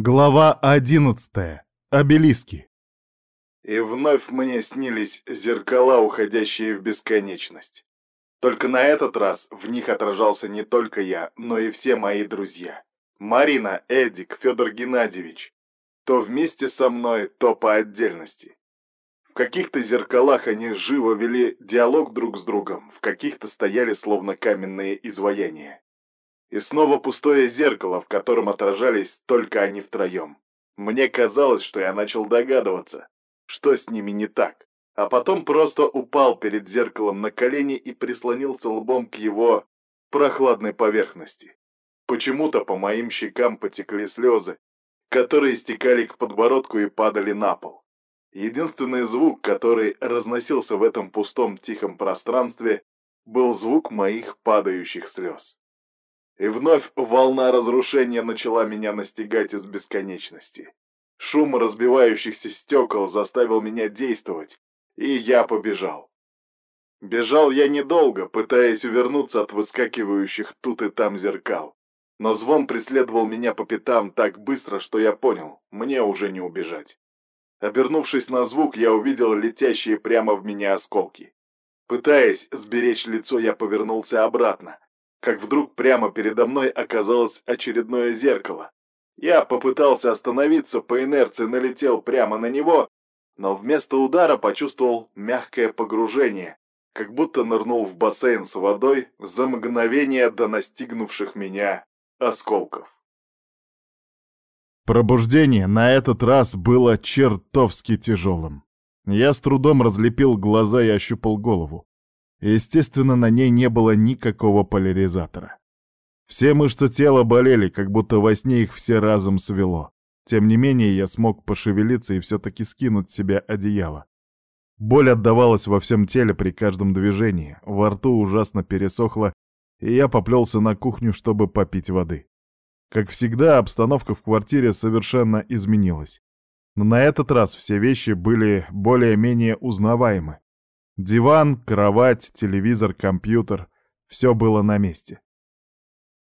Глава одиннадцатая. Обелиски. И вновь мне снились зеркала, уходящие в бесконечность. Только на этот раз в них отражался не только я, но и все мои друзья. Марина, Эдик, Федор Геннадьевич. То вместе со мной, то по отдельности. В каких-то зеркалах они живо вели диалог друг с другом, в каких-то стояли словно каменные изваяния. И снова пустое зеркало, в котором отражались только они втроем. Мне казалось, что я начал догадываться, что с ними не так. А потом просто упал перед зеркалом на колени и прислонился лбом к его прохладной поверхности. Почему-то по моим щекам потекли слезы, которые стекали к подбородку и падали на пол. Единственный звук, который разносился в этом пустом тихом пространстве, был звук моих падающих слез. И вновь волна разрушения начала меня настигать из бесконечности. Шум разбивающихся стекол заставил меня действовать, и я побежал. Бежал я недолго, пытаясь увернуться от выскакивающих тут и там зеркал. Но звон преследовал меня по пятам так быстро, что я понял, мне уже не убежать. Обернувшись на звук, я увидел летящие прямо в меня осколки. Пытаясь сберечь лицо, я повернулся обратно, как вдруг прямо передо мной оказалось очередное зеркало. Я попытался остановиться, по инерции налетел прямо на него, но вместо удара почувствовал мягкое погружение, как будто нырнул в бассейн с водой за мгновение до настигнувших меня осколков. Пробуждение на этот раз было чертовски тяжелым. Я с трудом разлепил глаза и ощупал голову. Естественно, на ней не было никакого поляризатора. Все мышцы тела болели, как будто во сне их все разом свело. Тем не менее, я смог пошевелиться и все-таки скинуть с себя одеяло. Боль отдавалась во всем теле при каждом движении, во рту ужасно пересохло, и я поплелся на кухню, чтобы попить воды. Как всегда, обстановка в квартире совершенно изменилась. Но на этот раз все вещи были более-менее узнаваемы. Диван, кровать, телевизор, компьютер — все было на месте.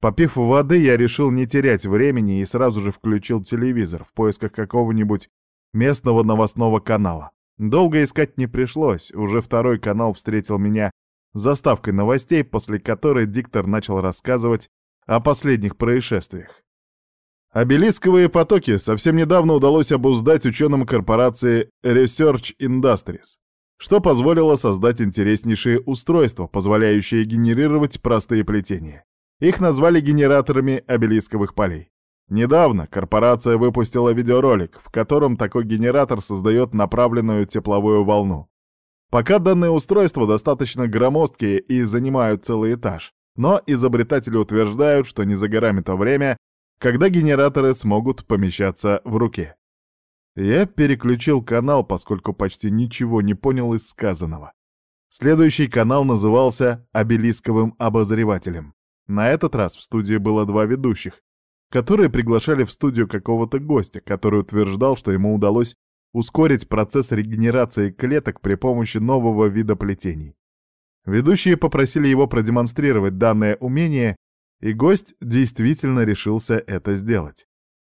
Попив воды, я решил не терять времени и сразу же включил телевизор в поисках какого-нибудь местного новостного канала. Долго искать не пришлось, уже второй канал встретил меня заставкой новостей, после которой диктор начал рассказывать о последних происшествиях. Обелисковые потоки совсем недавно удалось обуздать ученым корпорации Research Industries что позволило создать интереснейшие устройства, позволяющие генерировать простые плетения. Их назвали генераторами обелисковых полей. Недавно корпорация выпустила видеоролик, в котором такой генератор создает направленную тепловую волну. Пока данные устройства достаточно громоздкие и занимают целый этаж, но изобретатели утверждают, что не за горами то время, когда генераторы смогут помещаться в руке. Я переключил канал, поскольку почти ничего не понял из сказанного. Следующий канал назывался «Обелисковым обозревателем». На этот раз в студии было два ведущих, которые приглашали в студию какого-то гостя, который утверждал, что ему удалось ускорить процесс регенерации клеток при помощи нового вида плетений. Ведущие попросили его продемонстрировать данное умение, и гость действительно решился это сделать.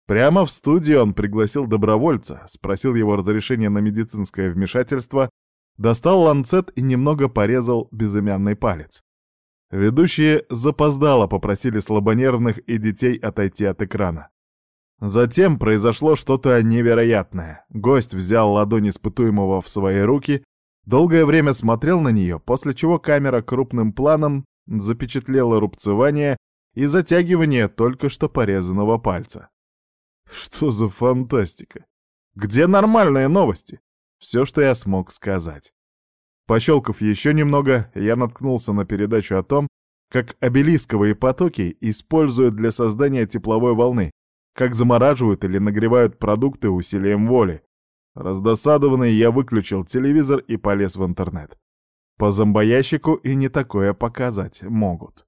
Прямо в студию он пригласил добровольца, спросил его разрешения на медицинское вмешательство, достал ланцет и немного порезал безымянный палец. Ведущие запоздало попросили слабонервных и детей отойти от экрана. Затем произошло что-то невероятное. Гость взял ладонь испытуемого в свои руки, долгое время смотрел на нее, после чего камера крупным планом запечатлела рубцевание и затягивание только что порезанного пальца. Что за фантастика? Где нормальные новости? Все, что я смог сказать. Пощелкав еще немного, я наткнулся на передачу о том, как обелисковые потоки используют для создания тепловой волны, как замораживают или нагревают продукты усилием воли. Раздосадованный я выключил телевизор и полез в интернет. По зомбоящику и не такое показать могут.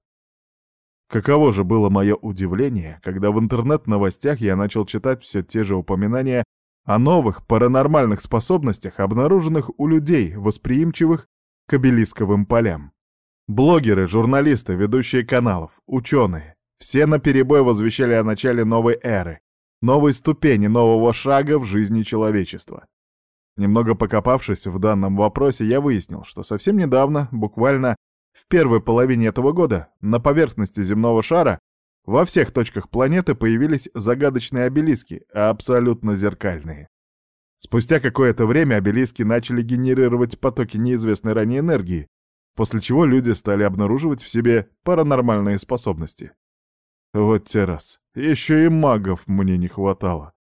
Каково же было мое удивление, когда в интернет-новостях я начал читать все те же упоминания о новых паранормальных способностях, обнаруженных у людей, восприимчивых к обелисковым полям. Блогеры, журналисты, ведущие каналов, ученые — все наперебой возвещали о начале новой эры, новой ступени, нового шага в жизни человечества. Немного покопавшись в данном вопросе, я выяснил, что совсем недавно, буквально в первой половине этого года, на поверхности земного шара во всех точках планеты появились загадочные обелиски, абсолютно зеркальные. Спустя какое-то время обелиски начали генерировать потоки неизвестной ранее энергии, после чего люди стали обнаруживать в себе паранормальные способности. Вот те раз. Еще и магов мне не хватало.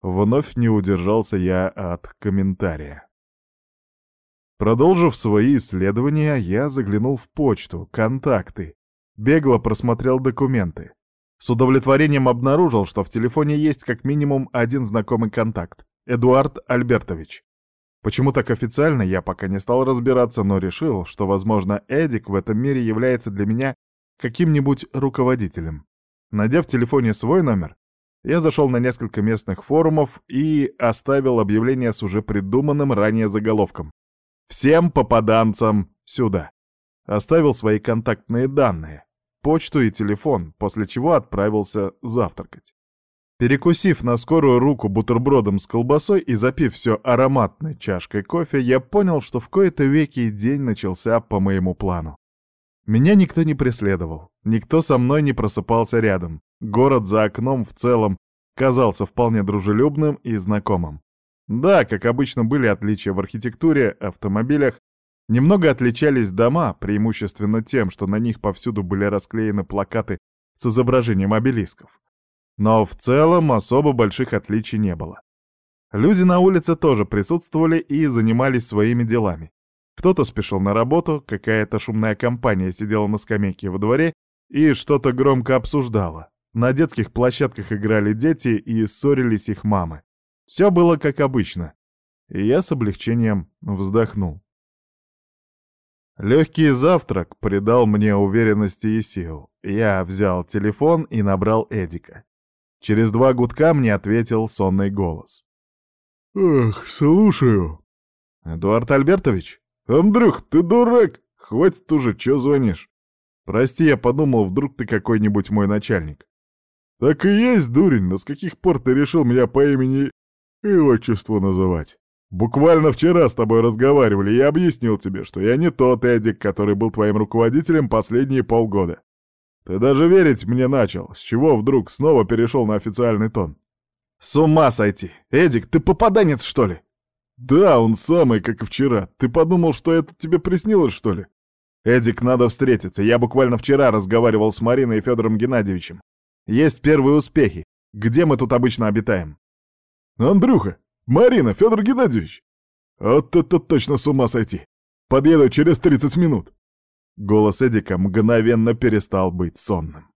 Вновь не удержался я от комментария. Продолжив свои исследования, я заглянул в почту, контакты, бегло просмотрел документы. С удовлетворением обнаружил, что в телефоне есть как минимум один знакомый контакт — Эдуард Альбертович. Почему так официально, я пока не стал разбираться, но решил, что, возможно, Эдик в этом мире является для меня каким-нибудь руководителем. Найдя в телефоне свой номер, я зашел на несколько местных форумов и оставил объявление с уже придуманным ранее заголовком. «Всем попаданцам сюда!» Оставил свои контактные данные, почту и телефон, после чего отправился завтракать. Перекусив на скорую руку бутербродом с колбасой и запив все ароматной чашкой кофе, я понял, что в кои-то веки день начался по моему плану. Меня никто не преследовал, никто со мной не просыпался рядом. Город за окном в целом казался вполне дружелюбным и знакомым. Да, как обычно, были отличия в архитектуре, автомобилях. Немного отличались дома, преимущественно тем, что на них повсюду были расклеены плакаты с изображением обелисков. Но в целом особо больших отличий не было. Люди на улице тоже присутствовали и занимались своими делами. Кто-то спешил на работу, какая-то шумная компания сидела на скамейке во дворе и что-то громко обсуждала. На детских площадках играли дети и ссорились их мамы. Все было как обычно. И я с облегчением вздохнул. Легкий завтрак придал мне уверенности и сил. Я взял телефон и набрал Эдика. Через два гудка мне ответил сонный голос. «Ах, слушаю». «Эдуард Альбертович?» «Андрюх, ты дурак! Хватит уже, чё звонишь?» «Прости, я подумал, вдруг ты какой-нибудь мой начальник». «Так и есть, дурень, но с каких пор ты решил меня по имени и отчеству называть? Буквально вчера с тобой разговаривали, и я объяснил тебе, что я не тот Эдик, который был твоим руководителем последние полгода. Ты даже верить мне начал, с чего вдруг снова перешел на официальный тон?» «С ума сойти! Эдик, ты попаданец, что ли?» «Да, он самый, как и вчера. Ты подумал, что это тебе приснилось, что ли?» «Эдик, надо встретиться. Я буквально вчера разговаривал с Мариной и Федором Геннадьевичем. Есть первые успехи. Где мы тут обычно обитаем?» «Андрюха! Марина, Федор Геннадьевич!» «Вот это точно с ума сойти! Подъеду через 30 минут!» Голос Эдика мгновенно перестал быть сонным.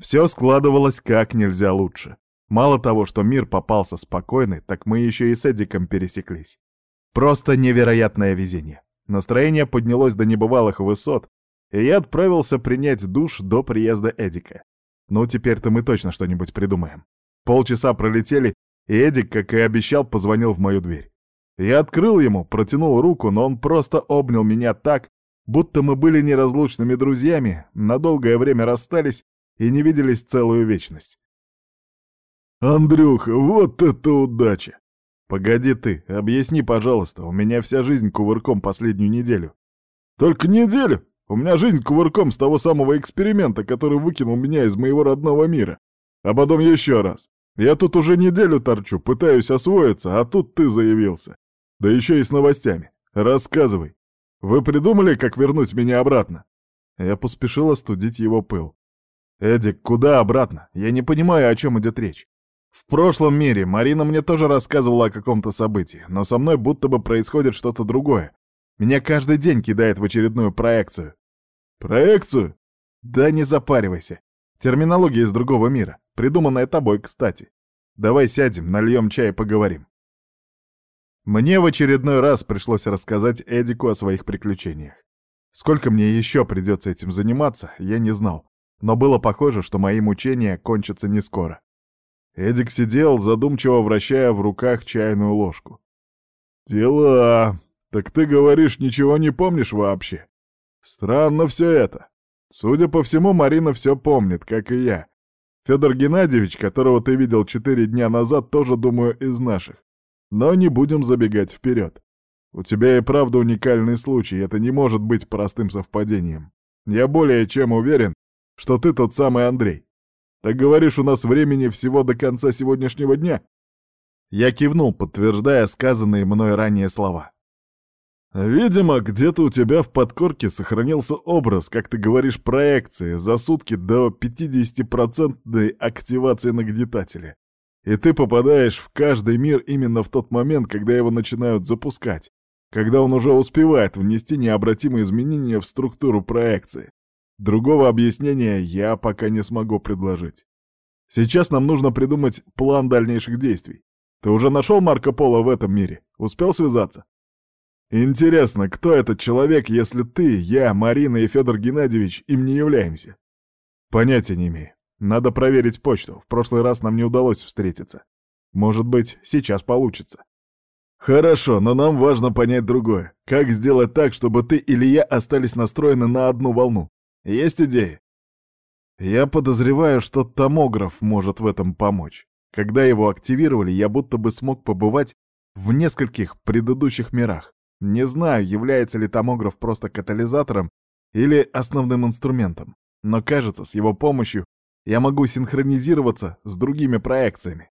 Все складывалось как нельзя лучше. Мало того, что мир попался спокойный, так мы еще и с Эдиком пересеклись. Просто невероятное везение. Настроение поднялось до небывалых высот, и я отправился принять душ до приезда Эдика. Ну, теперь-то мы точно что-нибудь придумаем. Полчаса пролетели, Эдик, как и обещал, позвонил в мою дверь. Я открыл ему, протянул руку, но он просто обнял меня так, будто мы были неразлучными друзьями, на долгое время расстались и не виделись целую вечность. «Андрюха, вот это удача!» «Погоди ты, объясни, пожалуйста, у меня вся жизнь кувырком последнюю неделю». «Только неделю? У меня жизнь кувырком с того самого эксперимента, который выкинул меня из моего родного мира. А потом еще раз. Я тут уже неделю торчу, пытаюсь освоиться, а тут ты заявился. Да еще и с новостями. Рассказывай. Вы придумали, как вернуть меня обратно?» Я поспешил остудить его пыл. «Эдик, куда обратно? Я не понимаю, о чем идет речь. В прошлом мире Марина мне тоже рассказывала о каком-то событии, но со мной будто бы происходит что-то другое. Меня каждый день кидает в очередную проекцию. Проекцию? Да не запаривайся. Терминология из другого мира, придуманная тобой, кстати. Давай сядем, нальем чай и поговорим. Мне в очередной раз пришлось рассказать Эдику о своих приключениях. Сколько мне еще придется этим заниматься, я не знал, но было похоже, что мои мучения кончатся не скоро. Эдик сидел, задумчиво вращая в руках чайную ложку. «Дела. Так ты говоришь, ничего не помнишь вообще? Странно все это. Судя по всему, Марина все помнит, как и я. Федор Геннадьевич, которого ты видел четыре дня назад, тоже, думаю, из наших. Но не будем забегать вперед. У тебя и правда уникальный случай, это не может быть простым совпадением. Я более чем уверен, что ты тот самый Андрей. Так говоришь, у нас времени всего до конца сегодняшнего дня?» Я кивнул, подтверждая сказанные мной ранее слова. «Видимо, где-то у тебя в подкорке сохранился образ, как ты говоришь, проекции за сутки до 50% активации нагнетателя. И ты попадаешь в каждый мир именно в тот момент, когда его начинают запускать, когда он уже успевает внести необратимые изменения в структуру проекции. Другого объяснения я пока не смогу предложить. Сейчас нам нужно придумать план дальнейших действий. Ты уже нашел Марко Поло в этом мире? Успел связаться? Интересно, кто этот человек, если ты, я, Марина и Федор Геннадьевич им не являемся? Понятия не имею. Надо проверить почту. В прошлый раз нам не удалось встретиться. Может быть, сейчас получится. Хорошо, но нам важно понять другое. Как сделать так, чтобы ты или я остались настроены на одну волну? Есть идеи? Я подозреваю, что томограф может в этом помочь. Когда его активировали, я будто бы смог побывать в нескольких предыдущих мирах. Не знаю, является ли томограф просто катализатором или основным инструментом, но кажется, с его помощью я могу синхронизироваться с другими проекциями.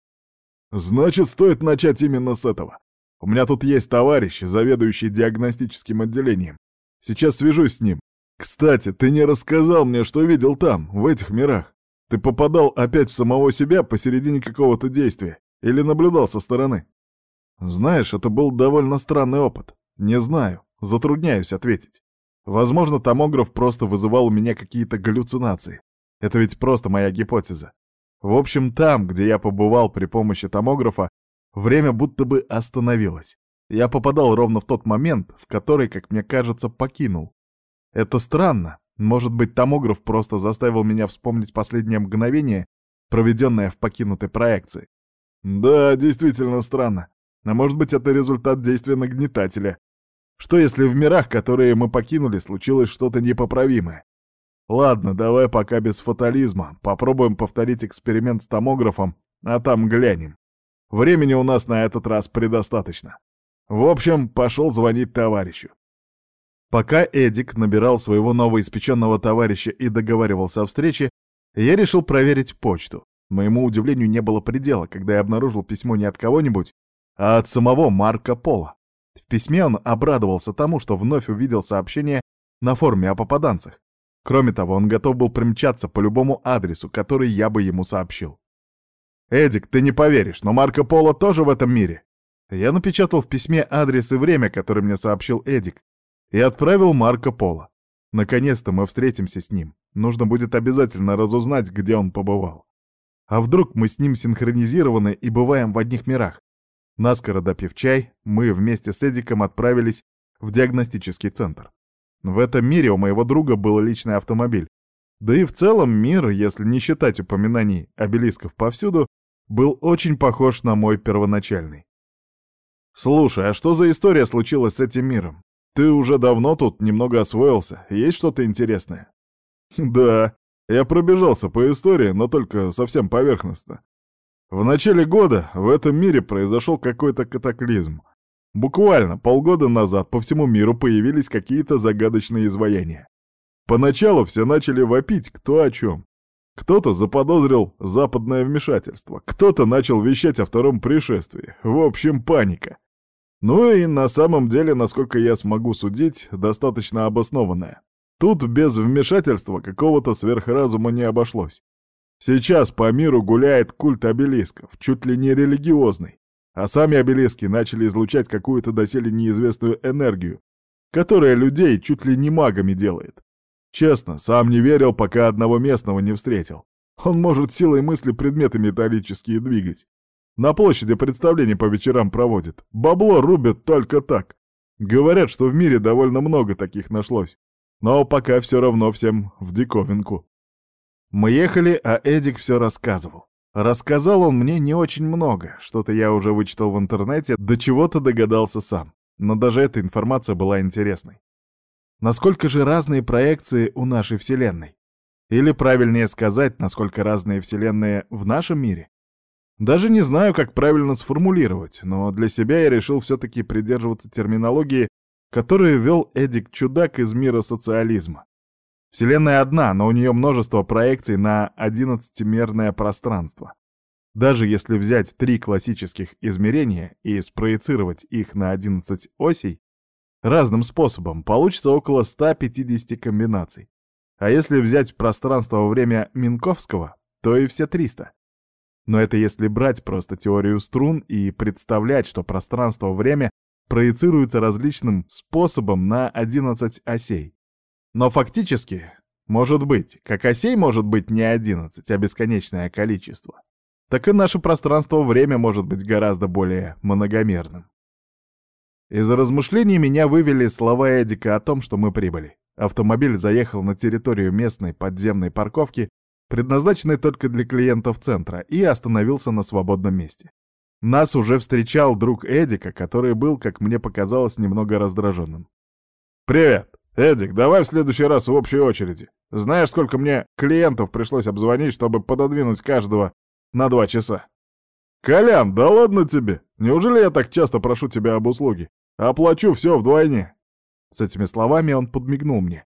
Значит, стоит начать именно с этого. У меня тут есть товарищ, заведующий диагностическим отделением. Сейчас свяжусь с ним. Кстати, ты не рассказал мне, что видел там, в этих мирах. Ты попадал опять в самого себя посередине какого-то действия или наблюдал со стороны? Знаешь, это был довольно странный опыт. Не знаю, затрудняюсь ответить. Возможно, томограф просто вызывал у меня какие-то галлюцинации. Это ведь просто моя гипотеза. В общем, там, где я побывал при помощи томографа, время будто бы остановилось. Я попадал ровно в тот момент, в который, как мне кажется, покинул. Это странно. Может быть, томограф просто заставил меня вспомнить последнее мгновение, проведенное в покинутой проекции. Да, действительно странно. А может быть, это результат действия нагнетателя. Что если в мирах, которые мы покинули, случилось что-то непоправимое? Ладно, давай пока без фатализма. Попробуем повторить эксперимент с томографом, а там глянем. Времени у нас на этот раз предостаточно. В общем, пошел звонить товарищу. Пока Эдик набирал своего новоиспеченного товарища и договаривался о встрече, я решил проверить почту. Моему удивлению не было предела, когда я обнаружил письмо не от кого-нибудь, а от самого Марка Пола. Письме он обрадовался тому, что вновь увидел сообщение на форуме о попаданцах. Кроме того, он готов был примчаться по любому адресу, который я бы ему сообщил. «Эдик, ты не поверишь, но Марко Поло тоже в этом мире!» Я напечатал в письме адрес и время, который мне сообщил Эдик, и отправил Марко Поло. Наконец-то мы встретимся с ним. Нужно будет обязательно разузнать, где он побывал. А вдруг мы с ним синхронизированы и бываем в одних мирах? Наскоро допив чай, мы вместе с Эдиком отправились в диагностический центр. В этом мире у моего друга был личный автомобиль. Да и в целом мир, если не считать упоминаний обелисков повсюду, был очень похож на мой первоначальный. «Слушай, а что за история случилась с этим миром? Ты уже давно тут немного освоился, есть что-то интересное?» «Да, я пробежался по истории, но только совсем поверхностно. В начале года в этом мире произошел какой-то катаклизм. Буквально полгода назад по всему миру появились какие-то загадочные изваяния. Поначалу все начали вопить кто о чем. Кто-то заподозрил западное вмешательство, кто-то начал вещать о втором пришествии. В общем, паника. Ну и на самом деле, насколько я смогу судить, достаточно обоснованная. Тут без вмешательства какого-то сверхразума не обошлось. Сейчас по миру гуляет культ обелисков, чуть ли не религиозный. А сами обелиски начали излучать какую-то доселе неизвестную энергию, которая людей чуть ли не магами делает. Честно, сам не верил, пока одного местного не встретил. Он может силой мысли предметы металлические двигать. На площади представления по вечерам проводит. Бабло рубят только так. Говорят, что в мире довольно много таких нашлось. Но пока все равно всем в диковинку. Мы ехали, а Эдик все рассказывал. Рассказал он мне не очень много, что-то я уже вычитал в интернете, до чего-то догадался сам. Но даже эта информация была интересной. Насколько же разные проекции у нашей Вселенной? Или правильнее сказать, насколько разные вселенные в нашем мире? Даже не знаю, как правильно сформулировать, но для себя я решил все-таки придерживаться терминологии, которую вел Эдик Чудак из мира социализма. Вселенная одна, но у нее множество проекций на одиннадцатимерное пространство. Даже если взять три классических измерения и спроецировать их на 11 осей, разным способом получится около 150 комбинаций. А если взять пространство во время Минковского, то и все 300. Но это если брать просто теорию струн и представлять, что пространство-время проецируется различным способом на 11 осей. Но фактически, может быть, как осей может быть не 11, а бесконечное количество, так и наше пространство-время может быть гораздо более многомерным. Из размышлений меня вывели слова Эдика о том, что мы прибыли. Автомобиль заехал на территорию местной подземной парковки, предназначенной только для клиентов центра, и остановился на свободном месте. Нас уже встречал друг Эдика, который был, как мне показалось, немного раздраженным. «Привет! Эдик, давай в следующий раз в общей очереди. Знаешь, сколько мне клиентов пришлось обзвонить, чтобы пододвинуть каждого на два часа?» «Колян, да ладно тебе! Неужели я так часто прошу тебя об услуге? Оплачу все вдвойне!» С этими словами он подмигнул мне.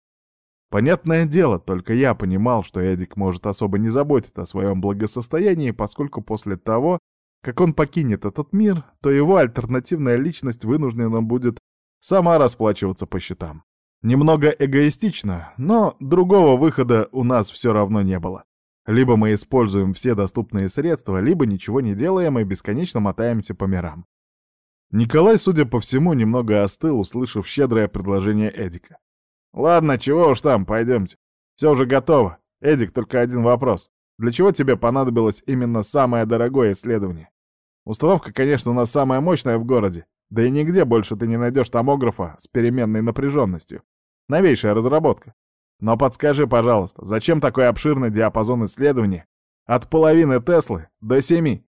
Понятное дело, только я понимал, что Эдик может особо не заботиться о своем благосостоянии, поскольку после того, как он покинет этот мир, то его альтернативная личность вынуждена будет сама расплачиваться по счетам. Немного эгоистично, но другого выхода у нас все равно не было. Либо мы используем все доступные средства, либо ничего не делаем и бесконечно мотаемся по мирам. Николай, судя по всему, немного остыл, услышав щедрое предложение Эдика. «Ладно, чего уж там, пойдемте. Все уже готово. Эдик, только один вопрос. Для чего тебе понадобилось именно самое дорогое исследование? Установка, конечно, у нас самая мощная в городе, да и нигде больше ты не найдешь томографа с переменной напряженностью. Новейшая разработка. Но подскажи, пожалуйста, зачем такой обширный диапазон исследований от половины Теслы до семи?